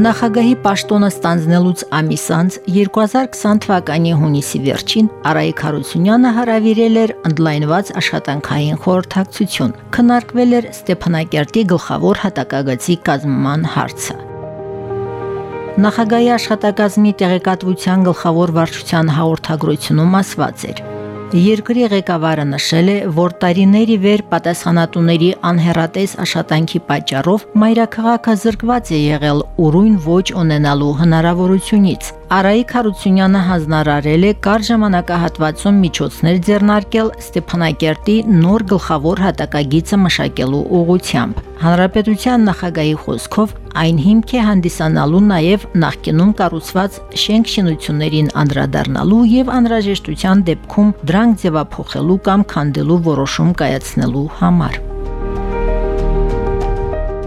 Նախագահի պաշտոնը ստանձնելուց ամիս անց 2020 թվականի հունիսի վերջին Արայիկ Հարությունյանը հրավիրել էր ընդլայնված աշխատանքային խորհրդակցություն։ Քննարկվել էր Ստեփանակերտի գլխավոր հատակագծի կազմման հարցը։ Նախագահի աշխատակազմի տեղեկատվության գլխավոր վարչության հաղորդագրությունում ասված էր. Երկրի ղեկավարը նշել է, որ տարիների վեր պատասխանատուների անհերատես աշխատանքի պատճառով մայրաքաղաքը զրկված է եղել ուրույն ոչ ունենալու հնարավորությունից։ Արայիկ Հարությունյանը հանձնարարել է կար ժամանակահատվածում միջոցներ ձեռնարկել Ստեփանակերտի նոր գլխավոր հատակագիծը մշակելու ուղղությամբ։ Հանրապետության նախագահի խոսքով այն հիմք է հանդիսանալու նաև նախկինում կառուցված շենք-շինություններին անդրադառնալու եւ անհրաժեշտության դեպքում դրանք ձևափոխելու կամ քանդելու որոշում կայացնելու համար։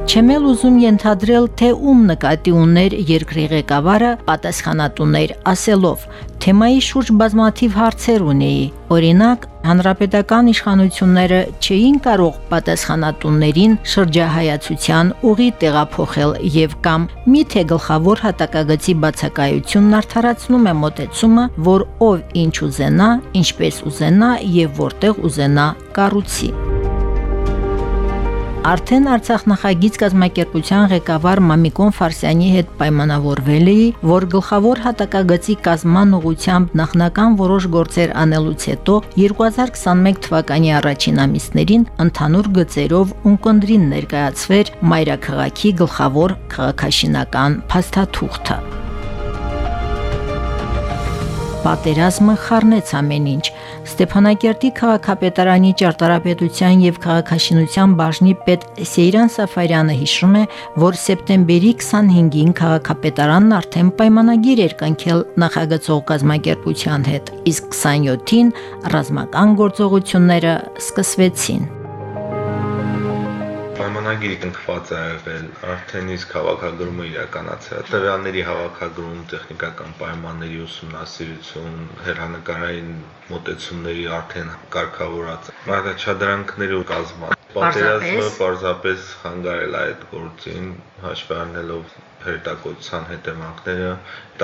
Չեմ էլ ուզում ենթադրել, թե ում նկատի ուներ երկրի ղեկավարը պատասխանատուներ ասելով, թեմայի շուրջ բազմաթիվ հարցեր ունեի։ Օրինակ, հանրապետական իշխանությունները չէին կարող պատասխանատուներին շրջահայացության ուղի տեղափոխել եւ կամ միթե գլխավոր հատակագծի բացակայությունն արդարացնում է մոտեցումը, որ ով ինչ ուզենա, ինչպես ուզենա եւ որտեղ ուզենա կառուցի։ Արդեն Արցախ նախագիծ կազմակերպության ղեկավար Մամիկոն Ֆարսյանի հետ պայմանավորվել էի, որ գլխավոր հատակագծի կազմման ուղղությամբ նախնական որոշ գործեր անելուց հետո 2021 թվականի առաջին ամիսներին ընդհանուր գծերով ունկնդրին ներկայացվեր Մայրաքաղաքի գլխավոր քաղաքաշինական փաստաթուղթը։ Պատերազմը խառնեց ամեն ինչ։ Ստեփանակերտի քաղաքապետարանի ճարտարապետության եւ քաղաքաշինության բաժնի պետ Սեյրան Սաֆարյանը հիշում է, որ սեպտեմբերի 25-ին քաղաքապետարանն արդեն պայմանագիր էր կնքել նախագծող կազմակերպության հետ, իսկ 27-ին ռազմական գործողությունները սկսվեցին պայմանագիրը կնքված է եղել, արդեն իսկ հավաքագրումը իրականացել։ Տվյալների հավաքագրում, տեխնիկական պայմանների ուսումնասիրություն, հերանեկարային մոտեցումների արդեն կարգավորած մարտաչադրանքների կազմած։ Պատերազմը պարզապես խանգարել է այդ գործին, հաշվի առնելով հերետակոծության հետևանքները,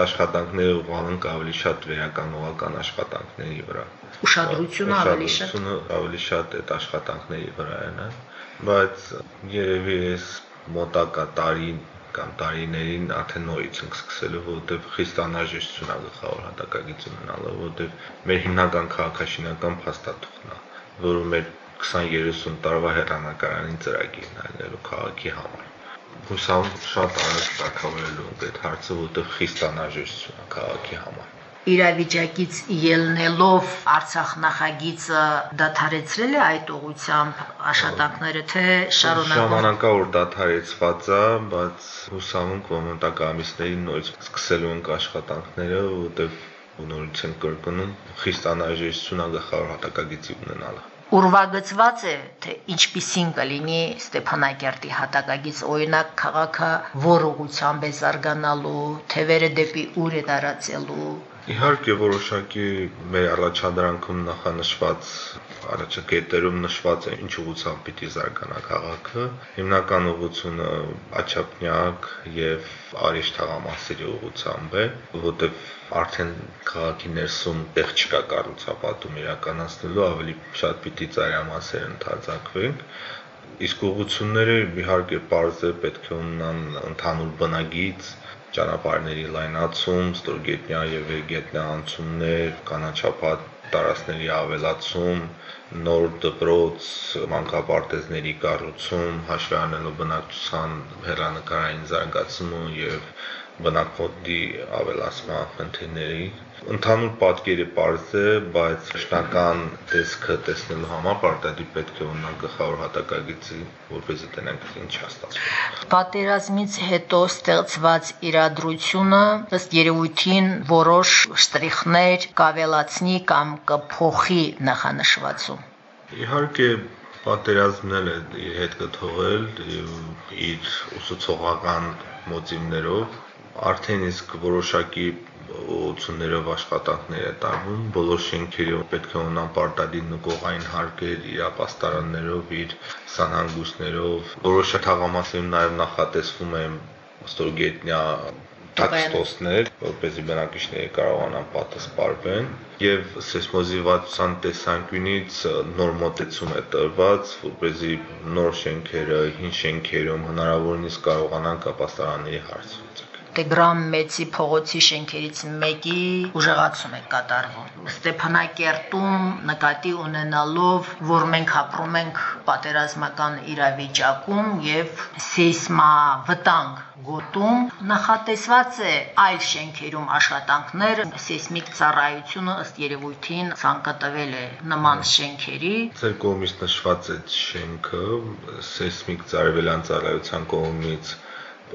աշխատանքները ուղղանք ավելի շատ վերականողական աշխատանքների վրա։ Ուշադրությունը ավելի շատ ավելի շատ այդ աշխատանքների վրա են, բայց երևի ես մոտակա տարին կամ տարիներին արդեն նորից ենք սկսելու, որովհետև խիստ անհրաժեշտություն է գլխավոր հատակագիծ ունենալը, որովհետև մեր հիմնական քաղաքաշինական փաստաթուղթն է, որը մեր 20-30 տարվա հեռանկարային ծրագիրն է ելնելու քաղաքի համար հուսամ շատ արագ տակավելու այդ հարցը, որտեղ խիստ անհրաժեշտություն է քաղաքի համար իրավիճակից ելնելով Արցախ նախագիծը դադարեցրել է այդ ուղությամբ աշխատանքները թե շարունակվում ժամանակավոր դադարեցված է, բայց հուսամ ենք մոմենտակ ամիսներին նորից սկսելու ենք աշխատանքները, որտեղ նորից են կրկնում խիստ անհրաժեշտություն է գլխավոր հատակագծի ունենալը ուրվագծված է թե ինչպիսին կլինի Ստեփանակերտի հատակագից օրինակ քաղաքը որ ուղությամբ է զարգանալու, թևերը դեպի ուր է տարածելու Իհարկե որոշակի մեր առաջադրանքում նախանշված առաջակետերում նշված է ինչ ուղղությամբ պիտի զարգանա քաղաքը։ Հիմնական ուղղությունը Աչափնյակ եւ Արիշ թաղամասերի ուղղությամբ է, որտեղ արդեն քաղաքի ներսում տեղ չկա կառուցապատում իրականացնելու, ավելի շատ պիտի ծայրամասեր ընդարձակվեն իսկ ուղղությունները իհարկե པարզ է պետք է ունենան ընդհանուր բնագիծ ճանապարհների լայնացում, ստորգետնյա եւ վերգետնյա անցումներ, կանաչապատ տարածքների ավելացում, նոր դպրոց, մանկապարտեզների կառուցում, հաշվի առնելով բնակչության հեռանկարային զարգացումը եւ բնակվոտի ավելացման խնդիրների Ընդհանուր պատկերը པարզ է, բայց շնական տեսքը տեսնելու համար պարտադիր պետք է ունենալ գլխավոր հատակագծի, որպեսզի տենանք ինչ է ստացվում։ Պատերազմից հետո ստեղծված իրադրությունը ըստ երևույթին որոշ շտրիխներ կավելացնի կամ կփոխի նախանշվածում։ Իհարկե պատերազմն էլ իր հետ կթողել իր ուսուցողական մոտիվներով արդեն իսկ որոշակի ուղություններով աշխատանքներ է տարվում, բոլոր շենքերի պետք է ունենան պարտադիր նկողային հարկեր իր ապաստարաններով, իր սանհանգույցներով, որոշ թաղամասերում նաև նախատեսվում է ստորգետնյա տաքստոսներ, որպեսզի բնակիչները կարողանան պատասպարվեն եւ սեյսմոզիվացիան տեսանկյունից նոր մոտեցում է տրված, որպեսզի նոր շենքերը, հին շենքերում հնարավորինս կարողանան կապաստարանների հարց Տեգրամ մեծի փողոցի շենքերից մեկի ուժեղացում է կատարվում։ Ստեփանակերտում նկատի ունենալով, որ մենք ապրում ենք պատերազմական իրավիճակում եւ սեյսմա վտանգ գոտում նախատեսված է այլ շենքերում աշխատանքներ սեյսմիկ ծառայությունը ըստ երևույթին ցանկատվել է նման շենքերի Ձեր կողմից նշված է շենքը սեյսմիկ ծառայության ծառայության կողմից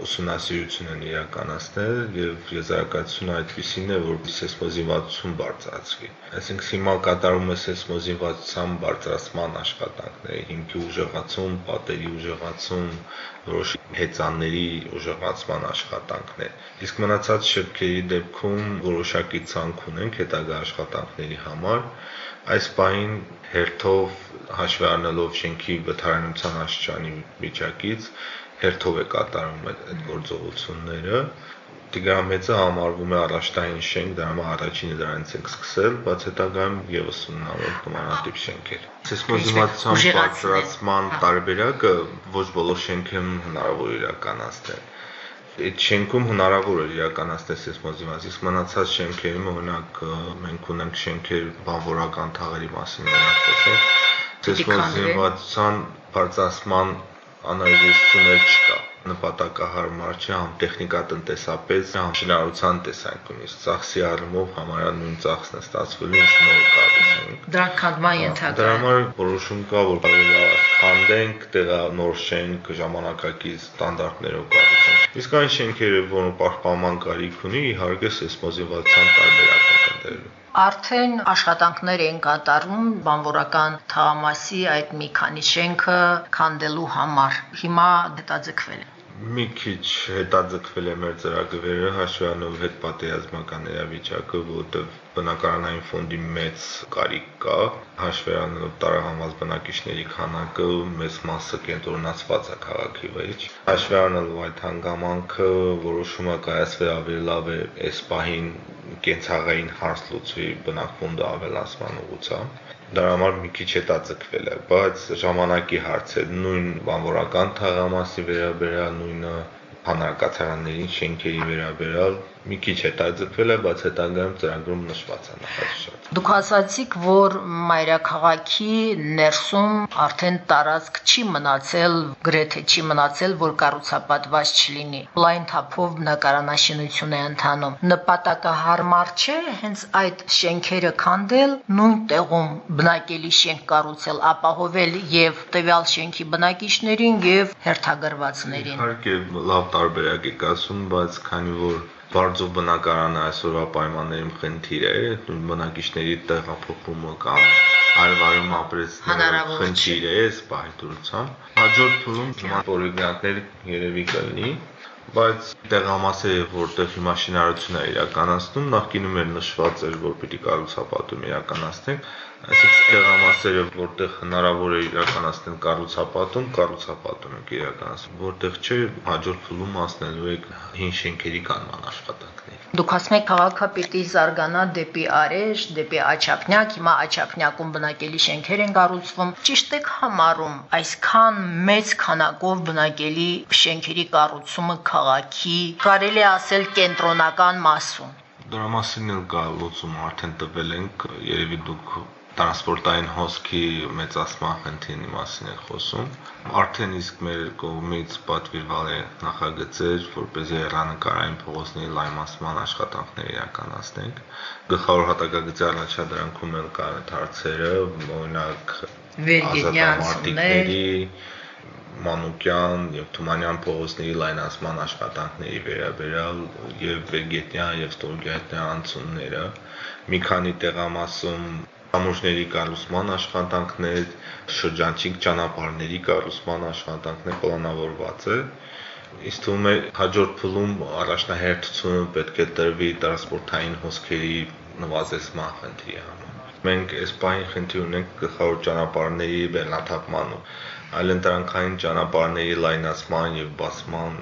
ուսումնասիրություն են իրականացնել եւ եզրակացությունը այդպեսին է, որ սեսմոզիվացություն բարձրացվի։ Այսինքն հիմա կատարում է սեսմոզիվացության բարձրացման աշխատանքները, հիմքի ուժեղացում, պատերի ուժեղացում, որոշ հեծանների ուժեղացման աշխատանքներ։ Իսկ մնացած շրջերի դեպքում որոշակի ցանկ ունենք հետագա աշխատանքների համար այս պահին հերթով հաշվի առնելով շենքի վթարանության աշխարհի վիճակից հերթով է կատարում այդ գործողությունները Տիգրամեծը համարվում է առաջտային շենք, դրա համար առաջինը դրանից ենք սկսել, բայց հետագայում եւս ունենալով նմանատիպ շենքեր։ Սեյսմոզիմացիան բարձրացման տարբերակը ոչ բոլոր շենքերում հնարավոր իրականացնել այդ շենքում հնարավոր է իրականացնել սեյսմոզիմացիա, իսկ մնացած շենքերում օրինակ մենք ունենք շենքեր բանվորական թաղերի մասին օրինակ տեսեք, սեյսմոզիմացիան բարձրացման անհրաժեշտություն չկա նպատակահարմար չէ համ տեխնիկատնտեսապես, համ շինարարության տեսանկյունից։ Ծախսի առումով համարյա նույն ծախսն է ստացվելու, ինչ նոր կառուցենք։ Դրանք քանդման ենթակա։ Դրա համար որոշում կա, որ կարելի է քանդենք, տեղա նոր շենք ժամանակակից ստանդարտներով կառուցենք։ Իսկ այն շենքերը, որոնք պահպանման կարիք ունի, իհարկե սեյսմոզիվացիան տարբերակ է կատարելու։ Արդեն աշխատանքներ են կատարվում բանվորական թաղամասի այդ մի քանի շենքը քանդելու համար։ Հիմա հետաձգվել է մի քիչ հետաձգվել է մեր ծրագրերը հաշվի առնելով հետ պատերազմական իրավիճակը, որտեղ բնակարանային ֆոնդի մեծ կարիք կա, հաշվի առնելով տարահանված բնակիչների քանակը, մեծ մասը կենտրոնացված է քաղաքի վրա։ Հաշվի առնելով այդ հանգամանքը, որոշումը կայացվել ավելի լավ է այս պահին կենցաղային հարց լուծվի բնակֆոնդը ավելացման ուղղությամբ դրա համար մի քիչ հետաձգվել է, բայց ժամանակի հարց է նույն բանվորական թաղամասի վերաբերյալ նույնը հանրակացարանների շենքերի վերաբերյալ մի քիչ հետաձգվել է, բայց հետագայում ծրագրում նշված է նախատեսված։ Դուք ասացիք, որ մայրաքաղաքի ներսում արդեն տարածք չի մնացել, գրեթե չի մնացել, որ կառուցապատված չլինի։ Լայն թափով բնակարանաշինություն է ընթանում։ Նպատակահարմար չէ հենց այդ շենքերը քանդել, նույն տեղում բնակելի շենք կառուցել, ապահովել եւ տվյալ շենքի բնակիչներին եւ հերթագրվածներին։ Իհարկե լավ տարբերակ եք ասում, բայց քանի որ բարձր բնակարանը այսօրվա պայմաններում խնդիր է, բնակիչների տեղափոխումը կամ արվարում ապրեցնելու խնդիր է սպահի դրությամբ։ Հաջորդ փուլում նման երևի կլինի, բայց տեղամասերը, որտեղ հիմա շինարարություն է իրականացնում, նախկինում էր նշված էր, որ պիտի կառուցապատում իրականացնենք, այսինքն տեղամասերը, որտեղ հնարավոր է իրականացնել կառուցապատում, կառուցապատում եք իրականացնում, որտեղ չէ, հաջորդ փուլում հասնելու եք հին շենքերի կանման աշխատանքների։ Դուք ասում եք քաղաքը պիտի զարգանա դեպի արեշ, դեպի աչափնյակ, հիմա աչափնյակում բնակելի շենքեր են կառուցվում։ Ճիշտ եք համարում այսքան մեծ քանակով բնակելի շենքերի կառուցումը քաղաքի, կարելի ասել կենտրոնական մասում։ Դրա մասին էլ կա լուծում արդեն տվել ենք, երևի դուք տրանսպորտային հոսքի մեծացման խնդիրի մասին է խոսում։ Արդեն իսկ մեր կողմից պատվիրվել է նախագծեր, որպեսզի հեռանկարային փողոցների լայնացման աշխատանքներ իրականացնենք։ Գլխավոր հատակագծի առաջադրանքում էլ կան հարցերը, օրինակ վերգենյանցների Մանուկյան եւ Թումանյան փողոցների լայնացման աշխատանքների վերաբերյալ եւ Վերգետնյան եւ Ստորգետնյան անցումները մի քանի տեղամասում ամուշների կառուցման աշխատանքներ, շրջանցիկ ճանապարհների կառուցման աշխատանքներ պլանավորված է։ Իսկ թվում է հաջորդ փուլում առաջնահերթությունը պետք է տրվի տրանսպորտային հոսքերի նվազեցման խնդրի համար։ Մենք այս բանի խնդիր ունենք գլխավոր ճանապարհների բեռնաթափման ու այլընտրանքային ճանապարհների լայնացման եւ բացման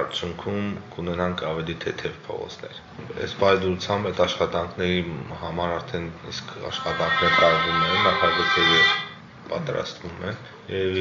արդյունքում կունենանք ավելի թեթև փողոցներ։ Այս բայդրությամբ այդ աշխատանքների համար արդեն իսկ աշխատանքներ տարվում են, նախագծերը պատրաստվում են եւ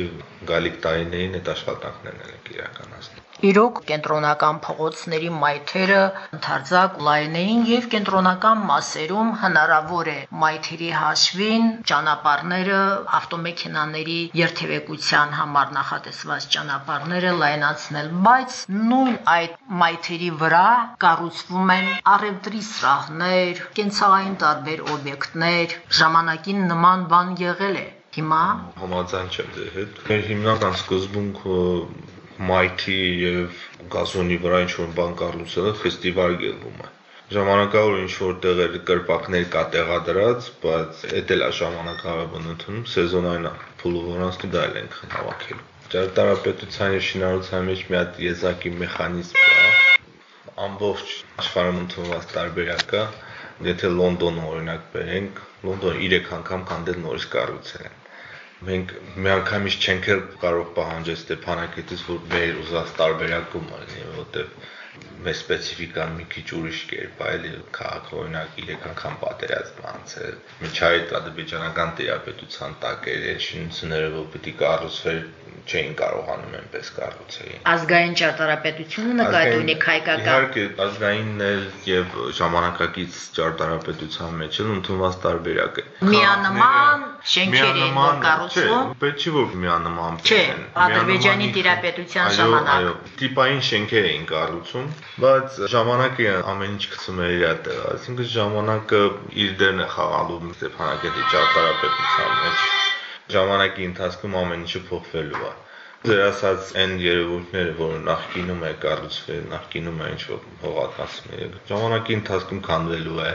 գալիք տարիներին այդ աշխատանքներն են իրականացնում։ Իրոք կենտրոնական փողոցների մայթերը ընդարձակ լայն էին եւ կենտրոնական մասերում հնարավոր է մայթերի հաշվին ճանապարհները ավտոմեքենաների երթևեկության համար նախատեսված ճանապարհները լայնացնել, բայց նույն այդ մայթերի վրա կառուցվում են առևտրի սրահներ, կենցաղային տարբեր օբյեկտներ, ժամանակին նման բան եղել է Հիմա համաձայն չեմ ձեր հետ։ Մեր հիմնական սկզբունքը մայթի եւ գազոնի վրա ինչ որ բան կառուցելը ֆեստիվալ գելվում է ժամանակավոր ինչ որ տեղեր կրպակներ կա տեղադրած, բայց դա էլ է ժամանակավոր ընդունում սեզոնային փուլը որանց դա էլ ենք հավաքելու։ Ճարտարապետության եւ շինարարության մեջ մի հատ եզակի մեխանիզմ կա։ Ամբողջ աշխարհում ընդունված տարբերակը, եթե Լոնդոնը օրինակ բերենք, Լոնդոնը 3 անգամ կանդել նորից կառուցել են մենք միանգամից չենք էլ կարող պահանջել Ստեփանակերտից, որ մեր ուզած տարբերակում լինի, որովհետև մեր սպეციფიკան մի քիչ ուրիշ կերպ է, այլ քաղաք օրինակ 3 անգամ պատերազմ անցել։ Միջայտ ադրբեջանական տիրապետության տակ էր շինությունները, որ պիտի կառուցվեր չէին կարողանում այնպես կառուցել։ Ազգային ճարտարապետությունը նկատի ունի հայկական։ Իհարկե, ազգայինն էլ եւ ժամանակակից ճարտարապետության մեջ էլ ընդունված տարբերակ է։ Միանման շենքեր են կառուցվում։ Պետք չի որ միանման Չէ, Ադրբեջանի տիրապետության ժամանակ։ Այո, տիպային շենքեր էին կառուցում, բայց ժամանակը ամեն ինչ գցում էր իր տեղ, այսինքն ժամանակը իր դերն է խաղալու Ստեփանակերտի ճարտարապետության մեջ ժամանակի ընթացքում ամեն ինչը փոխվելու է ձեր ասած այն երևույթները, որ նախկինում է կառուցվել, նախկինում է ինչ որ հողատասում ժամանակի ընթացքում քանդվելու է,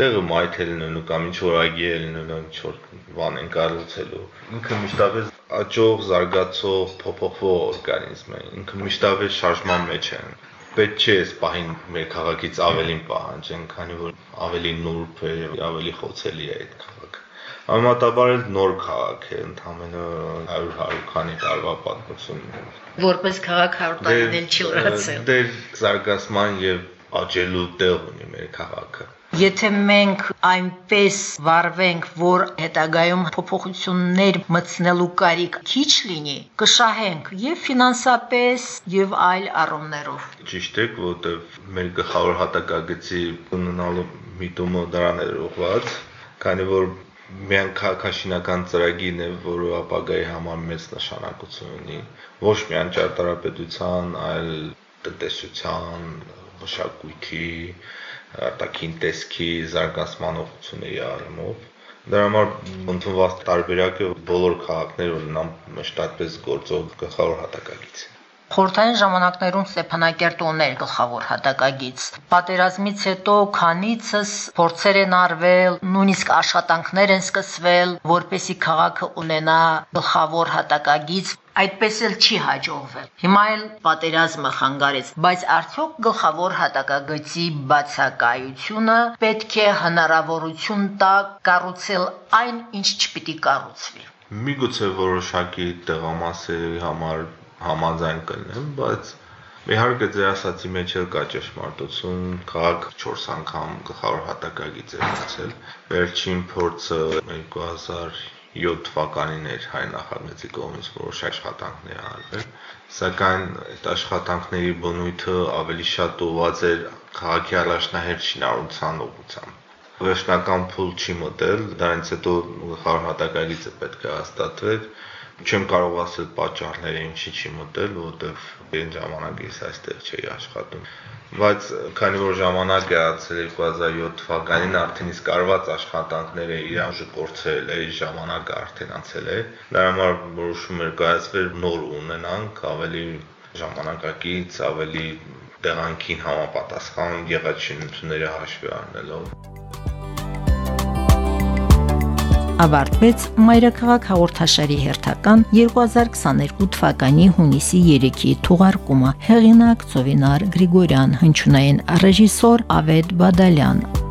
տեղը մայթել լինելու կամ ինչ որ այգի լինելու, ինչ որ բան են կառուցելու։ Ինքը միշտապես աճող, զարգացող, փոփոխվող օրգանիզմ է։ Ինքը միշտապես շարժման մեջ է պետք չէ այս պահին մեր քաղաքից ավելին պահանջեն, քանի որ ավելի նուրբ է եւ ավելի խոցելի է այդ քաղաքը։ Համատաբար էլ նոր քաղաք է, ընդամենը 100-100 քանի տարվա պատմություն։ Որպես քաղաք 100 տարին էլ չի լրացել։ Դեր զարգացման եւ աճելու տեղ ունի մեր քաղաքը։ Եթե մենք այնպես վարվենք, որ հետագայում փոփոխություններ մտցնելու կարիք քիչ լինի, կշահենք եւ ֆինանսապես եւ այլ առումներով։ Ճիշտ է, որտեղ մեր գլխավոր հատակագծի ունենալու միտումը դրան է ուղղված, քանի որ միայն քաղաքաշինական ծրագիրն է, որը ապագայի համար մեծ նշանակություն ունի. Ոչ միայն ճարտարապետության, այլ տնտեսության, մշակույթի, արտաքին տեսքի զարգացման ուղղությունների առումով Դրա համար ընդունված տարբերակը բոլոր քաղաքներում ունենան մշտապես գործող գլխավոր հատակագիծ։ Խորթային ժամանակներում Ստեփանակերտը ուներ գլխավոր հատակագից։ Պատերազմից հետո քանիցս փորձեր են արվել, նույնիսկ աշխատանքներ են սկսվել, որպեսի քաղաքը ունենա գլխավոր հատակագից, այդպես էլ չի հաջողվել։ Հիմա էլ պատերազմը խանգարեց, բայց արդյոք գլխավոր հատակագծի բացակայությունը պետք է հնարավորություն տա կառուցել այն, ինչ չպիտի կառուցվի։ Միգուցե որոշակի տեղամասերի համար համաձայն կլինեմ, բայց իհարկե ձեր ասացի մեջ էլ կա ճշմարտություն, քաղաք 4 անգամ գլխավոր հատակագիծ է ունեցել։ Վերջին փորձը 2007 թվականին էր հայ նախագծի կողմից որոշ աշխատանքներ արվել, սակայն այդ աշխատանքների բնույթը ավելի շատ ուղղված էր քաղաքի առաջնահերթ շինարարության ուղղությամբ վերջնական փուլ չի մտել, դրանից հետո գլխավոր հատակագիծը պետք է հաստատվեր։ Չեմ կարող ասել պատճառները ինչի չի մտել, որովհետև այն ժամանակից այստեղ չէի աշխատում բայց քանի որ ժամանակ է անցել 2007 թվականին արդեն իսկ արված աշխատանքները իրան կորցրել է, ժամանակը արդեն անցել է։ Դրա համար որոշում էր կայացվել նոր ունենանք ավելի ժամանակակից, ավելի տեղանքին համապատասխան եղած շինությունները հաշվի առնելով ավարտվեց Մայրաքաղաք հաղորդաշարի հերթական 2022 թվականի հունիսի 3-ի թողարկումը։ Հեղինակ Ծովինար Գրիգորյան, հնչյունային ռեժիսոր Ավետ Բադալյան։